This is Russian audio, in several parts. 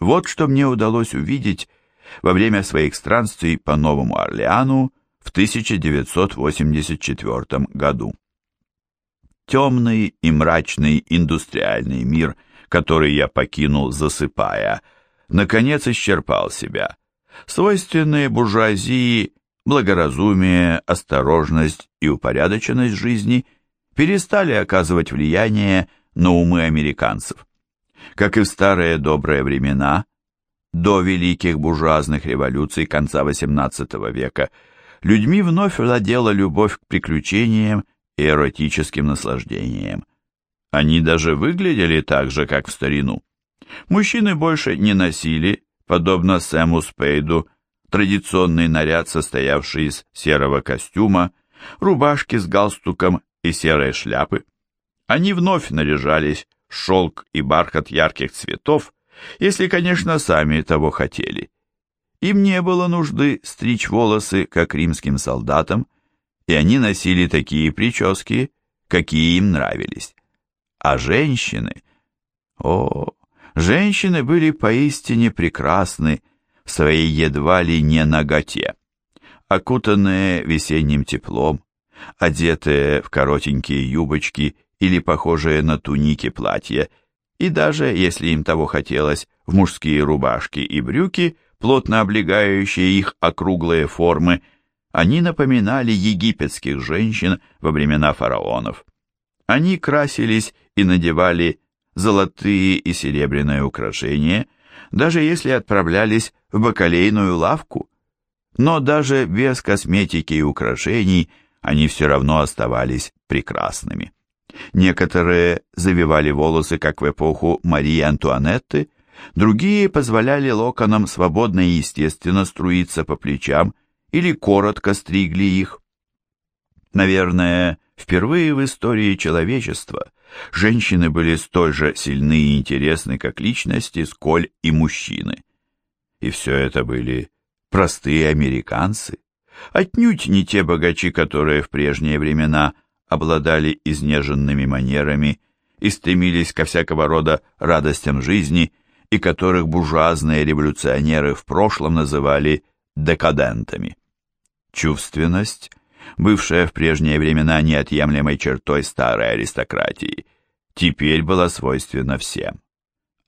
Вот что мне удалось увидеть во время своих странствий по Новому Орлеану в 1984 году. Темный и мрачный индустриальный мир, который я покинул, засыпая, наконец исчерпал себя. Свойственные буржуазии благоразумие, осторожность и упорядоченность жизни перестали оказывать влияние на умы американцев. Как и в старые добрые времена, до великих буржуазных революций конца XVIII века, людьми вновь владела любовь к приключениям и эротическим наслаждениям. Они даже выглядели так же, как в старину. Мужчины больше не носили, подобно Сэму Спейду, традиционный наряд, состоявший из серого костюма, рубашки с галстуком и серой шляпы. Они вновь наряжались шелк и бархат ярких цветов, если, конечно, сами того хотели. Им не было нужды стричь волосы, как римским солдатам, и они носили такие прически, какие им нравились. А женщины... О, женщины были поистине прекрасны в своей едва ли не наготе. Окутанные весенним теплом, одетые в коротенькие юбочки или похожие на туники платья, и даже, если им того хотелось, в мужские рубашки и брюки, плотно облегающие их округлые формы, они напоминали египетских женщин во времена фараонов. Они красились и надевали золотые и серебряные украшения, даже если отправлялись в бакалейную лавку. Но даже без косметики и украшений они все равно оставались прекрасными. Некоторые завивали волосы, как в эпоху Марии Антуанетты, другие позволяли локонам свободно и естественно струиться по плечам или коротко стригли их. Наверное, впервые в истории человечества женщины были столь же сильны и интересны, как личности, сколь и мужчины. И все это были простые американцы, отнюдь не те богачи, которые в прежние времена – обладали изнеженными манерами и стремились ко всякого рода радостям жизни, и которых буржуазные революционеры в прошлом называли декадентами. Чувственность, бывшая в прежние времена неотъемлемой чертой старой аристократии, теперь была свойственна всем.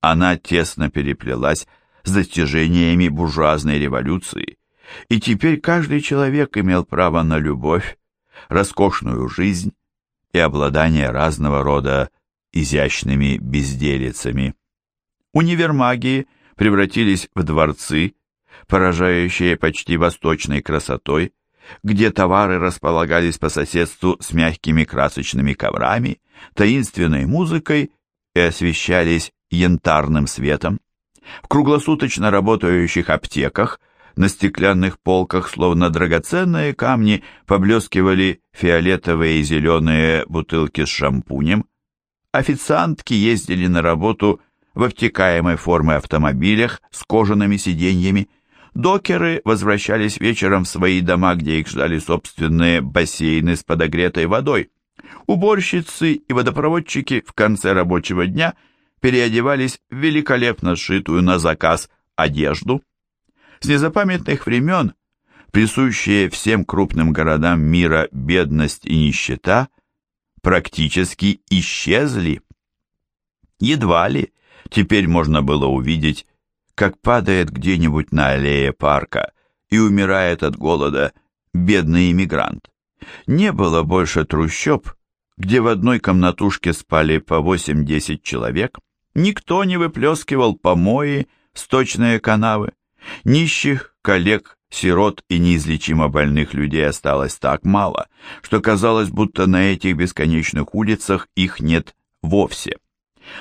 Она тесно переплелась с достижениями буржуазной революции, и теперь каждый человек имел право на любовь, роскошную жизнь и обладание разного рода изящными безделицами. Универмаги превратились в дворцы, поражающие почти восточной красотой, где товары располагались по соседству с мягкими красочными коврами, таинственной музыкой и освещались янтарным светом. В круглосуточно работающих аптеках на стеклянных полках, словно драгоценные камни, поблескивали фиолетовые и зеленые бутылки с шампунем. Официантки ездили на работу в обтекаемой формы автомобилях с кожаными сиденьями. Докеры возвращались вечером в свои дома, где их ждали собственные бассейны с подогретой водой. Уборщицы и водопроводчики в конце рабочего дня переодевались в великолепно сшитую на заказ одежду. С незапамятных времен присущие всем крупным городам мира бедность и нищета практически исчезли. Едва ли теперь можно было увидеть, как падает где-нибудь на аллее парка и умирает от голода бедный иммигрант. Не было больше трущоб, где в одной комнатушке спали по 8-10 человек, никто не выплескивал помои, сточные канавы. Нищих, коллег, сирот и неизлечимо больных людей осталось так мало, что казалось, будто на этих бесконечных улицах их нет вовсе.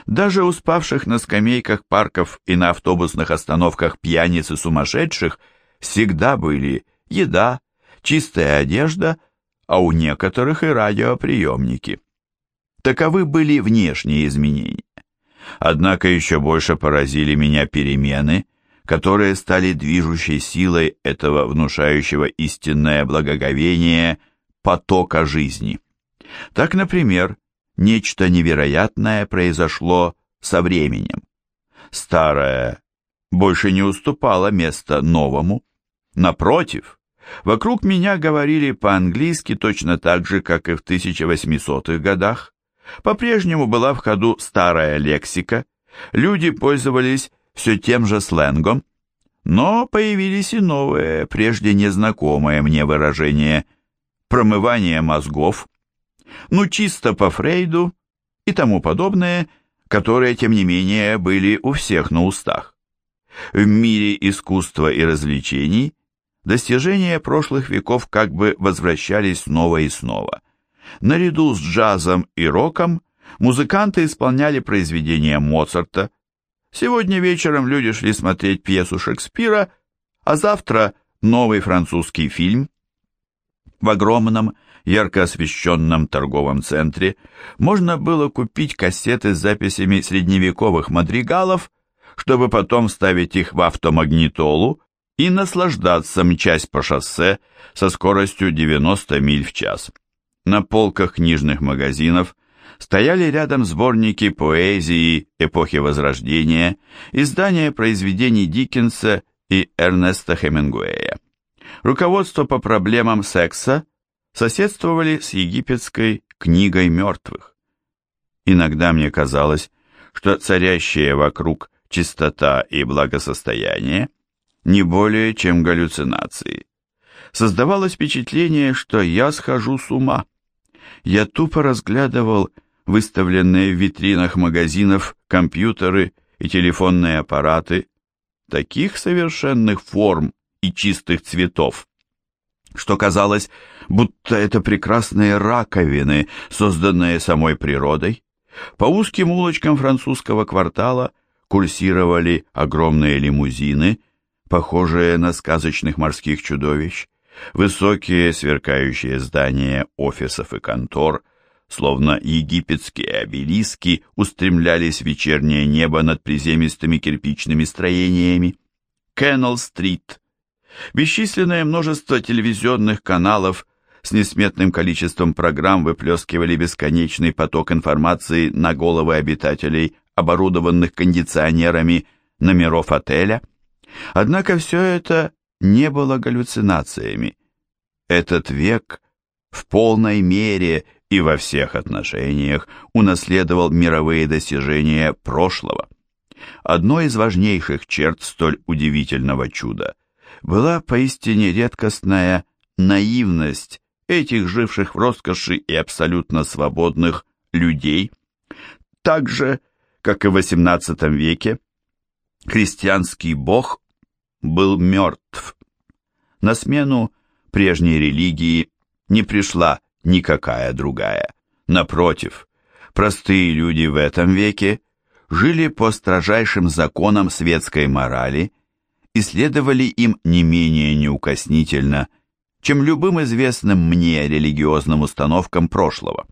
Даже у спавших на скамейках парков и на автобусных остановках пьяниц и сумасшедших всегда были еда, чистая одежда, а у некоторых и радиоприемники. Таковы были внешние изменения. Однако еще больше поразили меня перемены – которые стали движущей силой этого внушающего истинное благоговение потока жизни. Так, например, нечто невероятное произошло со временем. Старая, больше не уступало место новому. Напротив, вокруг меня говорили по-английски точно так же, как и в 1800-х годах. По-прежнему была в ходу старая лексика, люди пользовались все тем же сленгом, но появились и новые, прежде незнакомые мне выражения «промывание мозгов», ну чисто по Фрейду и тому подобное, которые, тем не менее, были у всех на устах. В мире искусства и развлечений достижения прошлых веков как бы возвращались снова и снова. Наряду с джазом и роком музыканты исполняли произведения Моцарта. Сегодня вечером люди шли смотреть пьесу Шекспира, а завтра новый французский фильм. В огромном, ярко освещенном торговом центре можно было купить кассеты с записями средневековых мадригалов, чтобы потом ставить их в автомагнитолу и наслаждаться мчась по шоссе со скоростью 90 миль в час. На полках книжных магазинов стояли рядом сборники поэзии эпохи Возрождения, издания произведений Диккенса и Эрнеста Хемингуэя. Руководство по проблемам секса соседствовали с египетской книгой мертвых. Иногда мне казалось, что царящее вокруг чистота и благосостояние не более чем галлюцинации. Создавалось впечатление, что я схожу с ума. Я тупо разглядывал выставленные в витринах магазинов компьютеры и телефонные аппараты таких совершенных форм и чистых цветов, что казалось, будто это прекрасные раковины, созданные самой природой. По узким улочкам французского квартала курсировали огромные лимузины, похожие на сказочных морских чудовищ, высокие сверкающие здания офисов и контор, словно египетские обелиски, устремлялись в вечернее небо над приземистыми кирпичными строениями. Кеннел-стрит. Бесчисленное множество телевизионных каналов с несметным количеством программ выплескивали бесконечный поток информации на головы обитателей оборудованных кондиционерами номеров отеля. Однако все это не было галлюцинациями. Этот век в полной мере и во всех отношениях унаследовал мировые достижения прошлого. Одной из важнейших черт столь удивительного чуда была поистине редкостная наивность этих живших в роскоши и абсолютно свободных людей, так же, как и в XVIII веке, христианский бог был мертв. На смену прежней религии не пришла никакая другая. Напротив, простые люди в этом веке жили по строжайшим законам светской морали и следовали им не менее неукоснительно, чем любым известным мне религиозным установкам прошлого.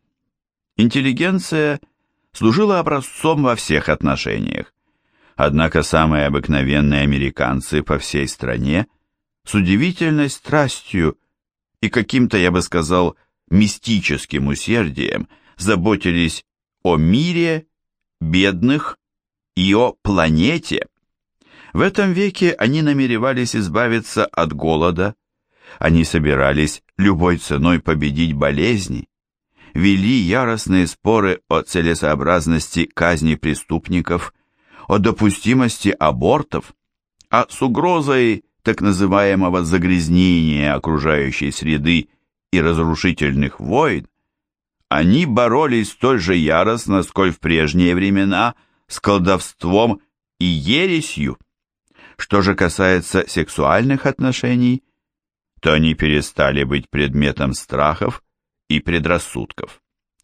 Интеллигенция – служила образцом во всех отношениях. Однако самые обыкновенные американцы по всей стране с удивительной страстью и каким-то, я бы сказал, мистическим усердием заботились о мире, бедных и о планете. В этом веке они намеревались избавиться от голода, они собирались любой ценой победить болезни, вели яростные споры о целесообразности казни преступников, о допустимости абортов, а с угрозой так называемого загрязнения окружающей среды и разрушительных войн, они боролись столь же яростно, сколь в прежние времена, с колдовством и ересью. Что же касается сексуальных отношений, то они перестали быть предметом страхов и предрассудков.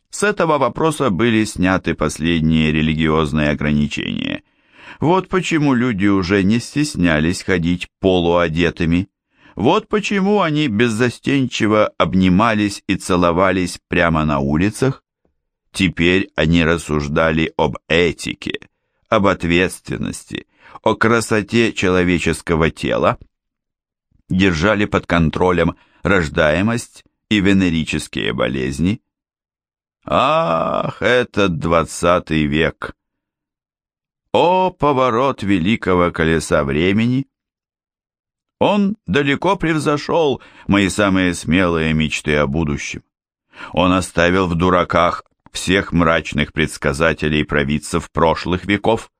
С этого вопроса были сняты последние религиозные ограничения. Вот почему люди уже не стеснялись ходить полуодетыми. Вот почему они беззастенчиво обнимались и целовались прямо на улицах. Теперь они рассуждали об этике, об ответственности, о красоте человеческого тела, держали под контролем рождаемость и венерические болезни. Ах, этот двадцатый век! О, поворот великого колеса времени! Он далеко превзошел мои самые смелые мечты о будущем. Он оставил в дураках всех мрачных предсказателей провидцев прошлых веков.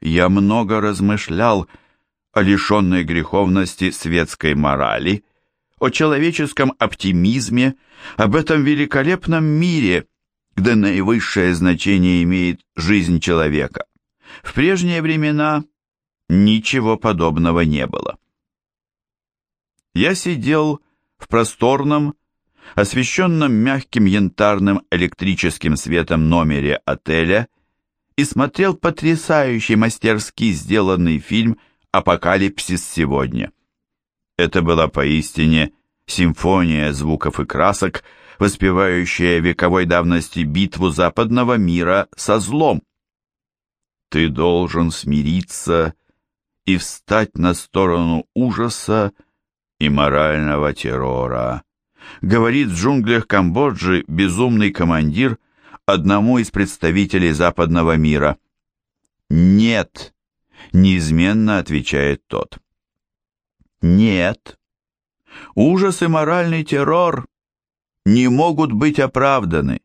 Я много размышлял о лишенной греховности светской морали, о человеческом оптимизме, об этом великолепном мире, где наивысшее значение имеет жизнь человека. В прежние времена ничего подобного не было. Я сидел в просторном, освещенном мягким янтарным электрическим светом номере отеля и смотрел потрясающий мастерски сделанный фильм «Апокалипсис сегодня». Это была поистине симфония звуков и красок, воспевающая вековой давности битву западного мира со злом. Ты должен смириться и встать на сторону ужаса, и морального террора, говорит в джунглях Камбоджи безумный командир одному из представителей западного мира. «Нет», — неизменно отвечает тот. «Нет, ужас и моральный террор не могут быть оправданы.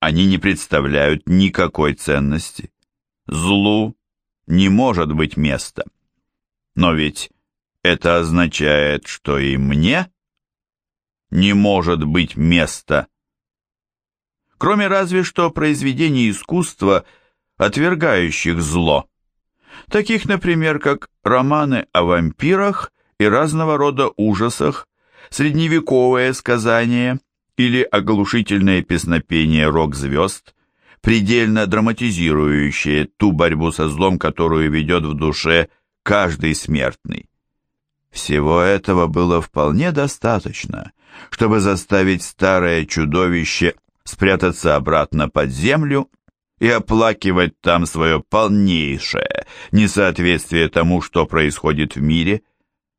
Они не представляют никакой ценности. Злу не может быть места. Но ведь это означает, что и мне не может быть места. Кроме разве что произведений искусства, отвергающих зло. Таких, например, как романы о вампирах и разного рода ужасах, средневековое сказание или оглушительное песнопение рок-звезд, предельно драматизирующее ту борьбу со злом, которую ведет в душе каждый смертный. Всего этого было вполне достаточно, чтобы заставить старое чудовище спрятаться обратно под землю и оплакивать там свое полнейшее несоответствие тому, что происходит в мире,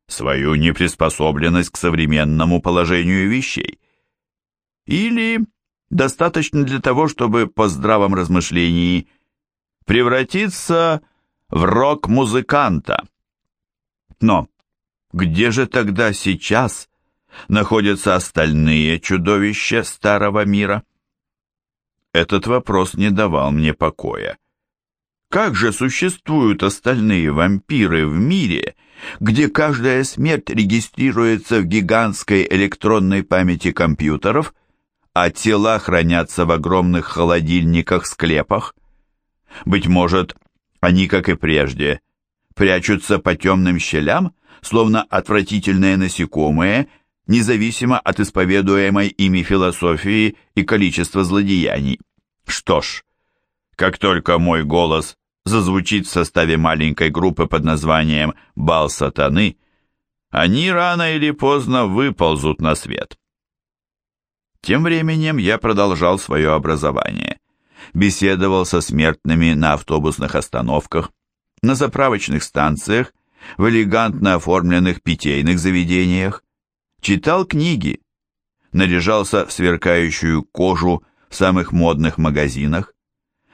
свою неприспособленность к современному положению вещей. Или достаточно для того, чтобы по здравом размышлении превратиться в рок-музыканта. Но где же тогда сейчас находятся остальные чудовища старого мира? Этот вопрос не давал мне покоя. Как же существуют остальные вампиры в мире, где каждая смерть регистрируется в гигантской электронной памяти компьютеров, а тела хранятся в огромных холодильниках-склепах? Быть может, они, как и прежде, прячутся по темным щелям, словно отвратительные насекомые, независимо от исповедуемой ими философии и количества злодеяний. Что ж, как только мой голос зазвучит в составе маленькой группы под названием «Бал сатаны», они рано или поздно выползут на свет. Тем временем я продолжал свое образование. Беседовал со смертными на автобусных остановках, на заправочных станциях в элегантно оформленных питейных заведениях, читал книги, наряжался в сверкающую кожу в самых модных магазинах,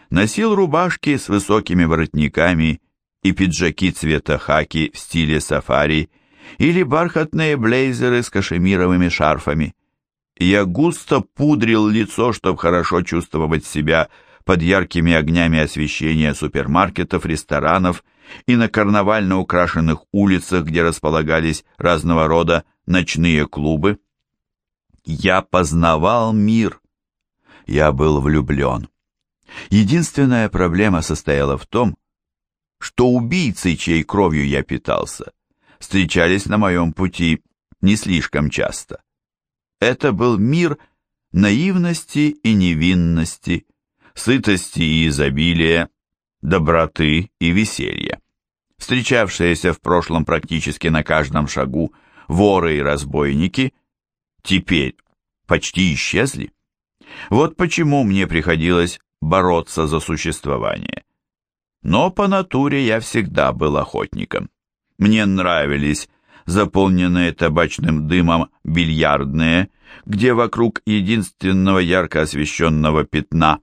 носил рубашки с высокими воротниками и пиджаки цвета хаки в стиле сафари или бархатные блейзеры с кашемировыми шарфами. Я густо пудрил лицо, чтобы хорошо чувствовать себя под яркими огнями освещения супермаркетов, ресторанов и на карнавально украшенных улицах, где располагались разного рода ночные клубы. Я познавал мир. Я был влюблен. Единственная проблема состояла в том, что убийцы, чьей кровью я питался, встречались на моем пути не слишком часто. Это был мир наивности и невинности, сытости и изобилия, доброты и веселья. Встречавшиеся в прошлом практически на каждом шагу воры и разбойники теперь почти исчезли. Вот почему мне приходилось бороться за существование. Но по натуре я всегда был охотником. Мне нравились заполненные табачным дымом бильярдные, где вокруг единственного ярко освещенного пятна,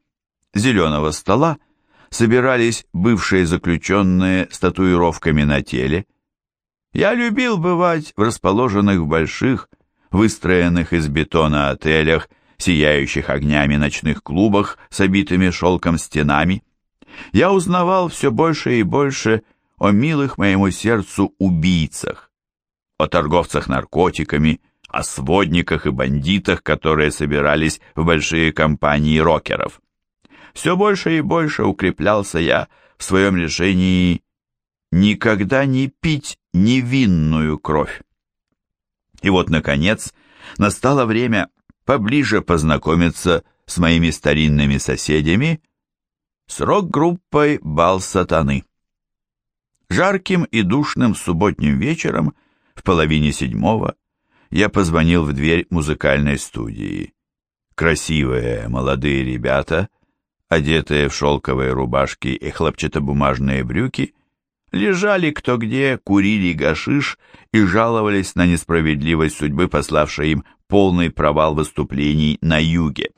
зеленого стола, собирались бывшие заключенные с татуировками на теле. Я любил бывать в расположенных в больших, выстроенных из бетона отелях, сияющих огнями ночных клубах с обитыми шелком стенами. Я узнавал все больше и больше о милых моему сердцу убийцах, о торговцах наркотиками, о сводниках и бандитах, которые собирались в большие компании рокеров. Все больше и больше укреплялся я в своем решении никогда не пить невинную кровь. И вот, наконец, настало время поближе познакомиться с моими старинными соседями, с рок-группой «Бал сатаны». Жарким и душным субботним вечером в половине седьмого я позвонил в дверь музыкальной студии. Красивые молодые ребята, одетые в шелковые рубашки и хлопчатобумажные брюки, лежали кто где, курили гашиш и жаловались на несправедливость судьбы, пославшей им полный провал выступлений на юге.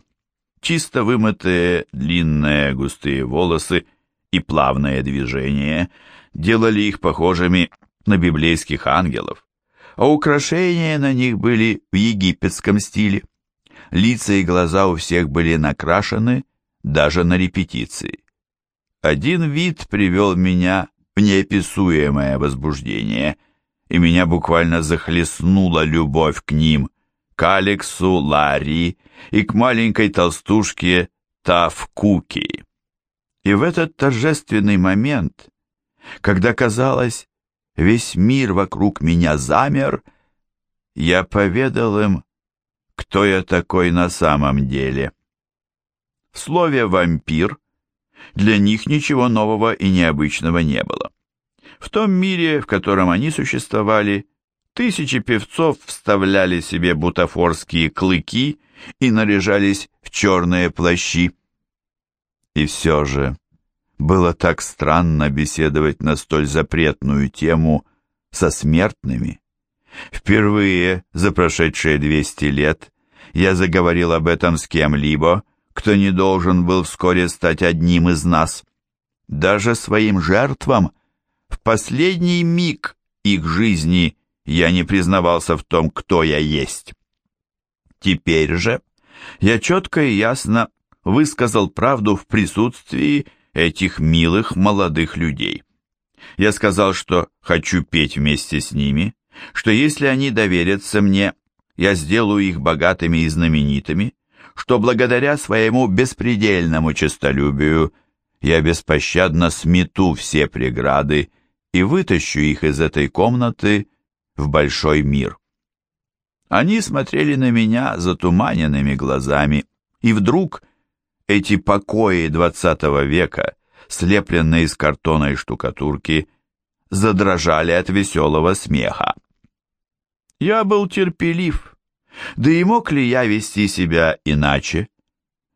Чисто вымытые длинные густые волосы и плавные движения делали их похожими на библейских ангелов, а украшения на них были в египетском стиле. Лица и глаза у всех были накрашены даже на репетиции. Один вид привел меня в неописуемое возбуждение, и меня буквально захлестнула любовь к ним, к Алексу Ларри и к маленькой толстушке Тавкуки. И в этот торжественный момент, когда казалось, весь мир вокруг меня замер, я поведал им, кто я такой на самом деле. В слове «вампир» для них ничего нового и необычного не было. В том мире, в котором они существовали, тысячи певцов вставляли себе бутафорские клыки и наряжались в черные плащи. И все же было так странно беседовать на столь запретную тему со смертными. Впервые за прошедшие 200 лет я заговорил об этом с кем-либо, кто не должен был вскоре стать одним из нас. Даже своим жертвам в последний миг их жизни я не признавался в том, кто я есть. Теперь же я четко и ясно высказал правду в присутствии этих милых молодых людей. Я сказал, что хочу петь вместе с ними, что если они доверятся мне, я сделаю их богатыми и знаменитыми, что благодаря своему беспредельному честолюбию я беспощадно смету все преграды и вытащу их из этой комнаты в большой мир. Они смотрели на меня затуманенными глазами, и вдруг эти покои двадцатого века, слепленные из картона и штукатурки, задрожали от веселого смеха. Я был терпелив, да и мог ли я вести себя иначе?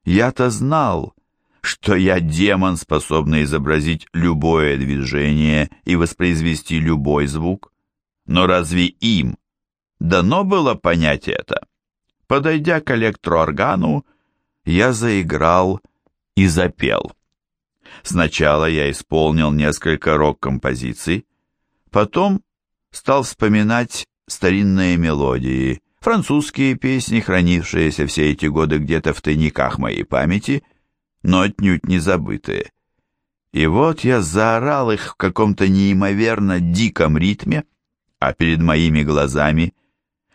Я-то знал, что я демон, способный изобразить любое движение и воспроизвести любой звук. Но разве им дано было понять это? Подойдя к электрооргану, я заиграл и запел. Сначала я исполнил несколько рок-композиций, потом стал вспоминать старинные мелодии, французские песни, хранившиеся все эти годы где-то в тайниках моей памяти, но отнюдь не забытые. И вот я заорал их в каком-то неимоверно диком ритме, а перед моими глазами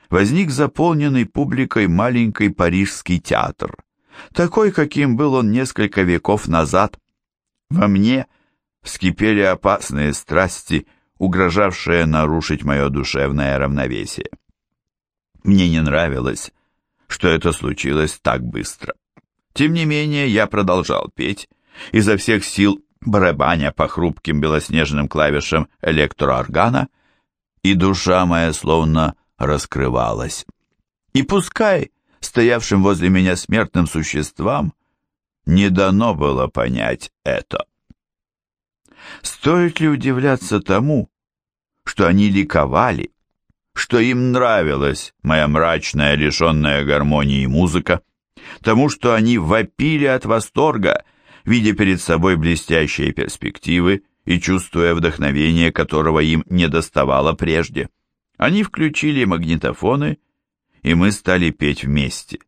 возник заполненный публикой маленький парижский театр, такой, каким был он несколько веков назад. Во мне вскипели опасные страсти, угрожавшие нарушить мое душевное равновесие. Мне не нравилось, что это случилось так быстро. Тем не менее, я продолжал петь, изо всех сил барабаня по хрупким белоснежным клавишам электрооргана, и душа моя словно раскрывалась. И пускай стоявшим возле меня смертным существам не дано было понять это. Стоит ли удивляться тому, что они ликовали, что им нравилась моя мрачная, лишенная гармонии музыка, тому, что они вопили от восторга, видя перед собой блестящие перспективы и чувствуя вдохновение, которого им не доставало прежде. Они включили магнитофоны, и мы стали петь вместе.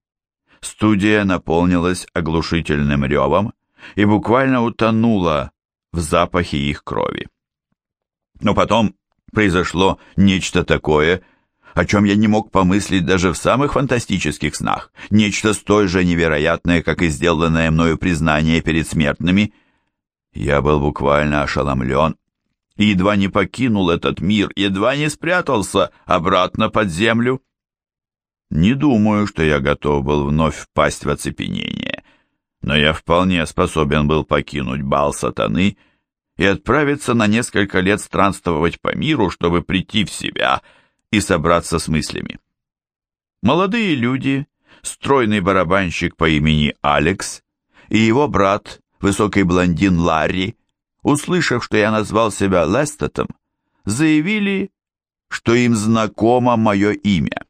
Студия наполнилась оглушительным ревом и буквально утонула в запахе их крови. Но потом произошло нечто такое, о чем я не мог помыслить даже в самых фантастических снах, нечто столь же невероятное, как и сделанное мною признание перед смертными. Я был буквально ошеломлен и едва не покинул этот мир, едва не спрятался обратно под землю. Не думаю, что я готов был вновь впасть в оцепенение, но я вполне способен был покинуть бал сатаны и отправиться на несколько лет странствовать по миру, чтобы прийти в себя — и собраться с мыслями. Молодые люди, стройный барабанщик по имени Алекс и его брат, высокий блондин Ларри, услышав, что я назвал себя Лестетом, заявили, что им знакомо мое имя.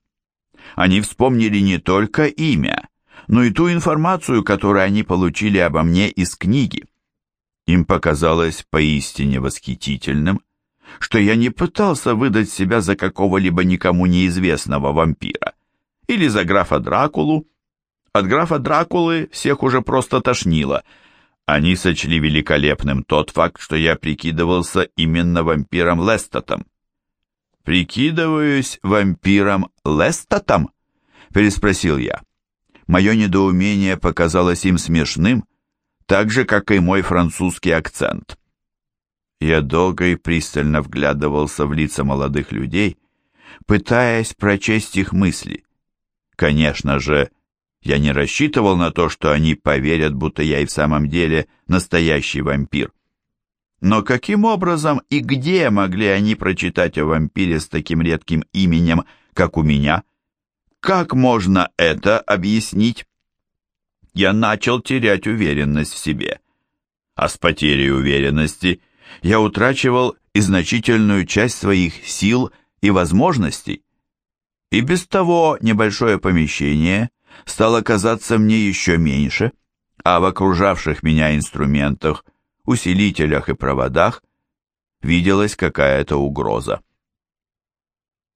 Они вспомнили не только имя, но и ту информацию, которую они получили обо мне из книги. Им показалось поистине восхитительным, что я не пытался выдать себя за какого-либо никому неизвестного вампира или за графа Дракулу. От графа Дракулы всех уже просто тошнило. Они сочли великолепным тот факт, что я прикидывался именно вампиром Лестотом. «Прикидываюсь вампиром Лестотом?» — переспросил я. Мое недоумение показалось им смешным, так же, как и мой французский акцент. Я долго и пристально вглядывался в лица молодых людей, пытаясь прочесть их мысли. Конечно же, я не рассчитывал на то, что они поверят, будто я и в самом деле настоящий вампир. Но каким образом и где могли они прочитать о вампире с таким редким именем, как у меня? Как можно это объяснить? Я начал терять уверенность в себе. А с потерей уверенности – я утрачивал и значительную часть своих сил и возможностей. И без того небольшое помещение стало казаться мне еще меньше, а в окружавших меня инструментах, усилителях и проводах виделась какая-то угроза.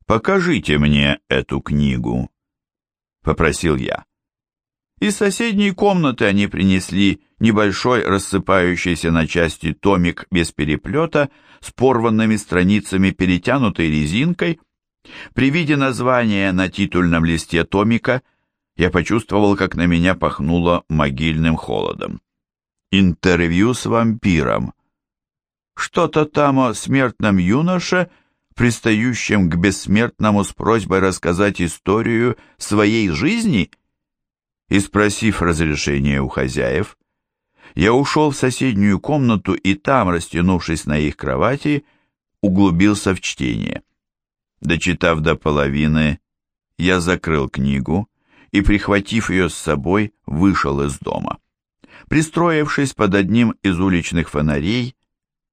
«Покажите мне эту книгу», — попросил я. Из соседней комнаты они принесли небольшой рассыпающийся на части томик без переплета с порванными страницами, перетянутой резинкой. При виде названия на титульном листе томика я почувствовал, как на меня пахнуло могильным холодом. Интервью с вампиром. Что-то там о смертном юноше, пристающем к бессмертному с просьбой рассказать историю своей жизни — и, спросив разрешения у хозяев, я ушел в соседнюю комнату и там, растянувшись на их кровати, углубился в чтение. Дочитав до половины, я закрыл книгу и, прихватив ее с собой, вышел из дома. Пристроившись под одним из уличных фонарей,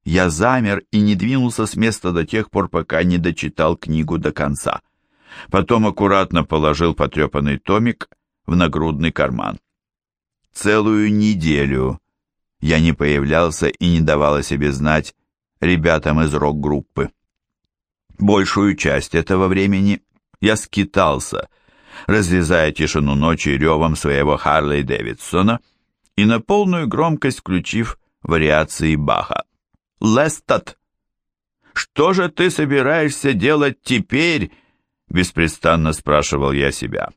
я замер и не двинулся с места до тех пор, пока не дочитал книгу до конца. Потом аккуратно положил потрепанный томик в нагрудный карман. Целую неделю я не появлялся и не давал о себе знать ребятам из рок-группы. Большую часть этого времени я скитался, разрезая тишину ночи ревом своего Харлей Дэвидсона и на полную громкость включив вариации Баха. «Лестат! Что же ты собираешься делать теперь?» беспрестанно спрашивал я себя.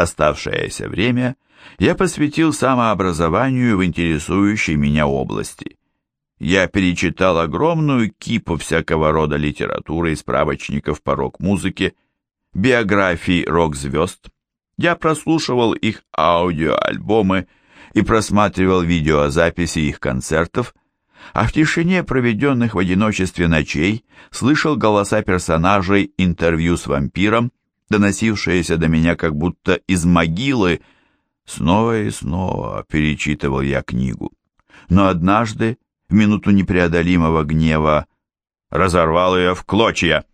Оставшееся время я посвятил самообразованию в интересующей меня области. Я перечитал огромную кипу всякого рода литературы и справочников по рок-музыке, биографий рок-звезд. Я прослушивал их аудиоальбомы и просматривал видеозаписи их концертов, а в тишине проведенных в одиночестве ночей слышал голоса персонажей интервью с вампиром, доносившееся до меня как будто из могилы, снова и снова перечитывал я книгу. Но однажды, в минуту непреодолимого гнева, разорвал ее в клочья.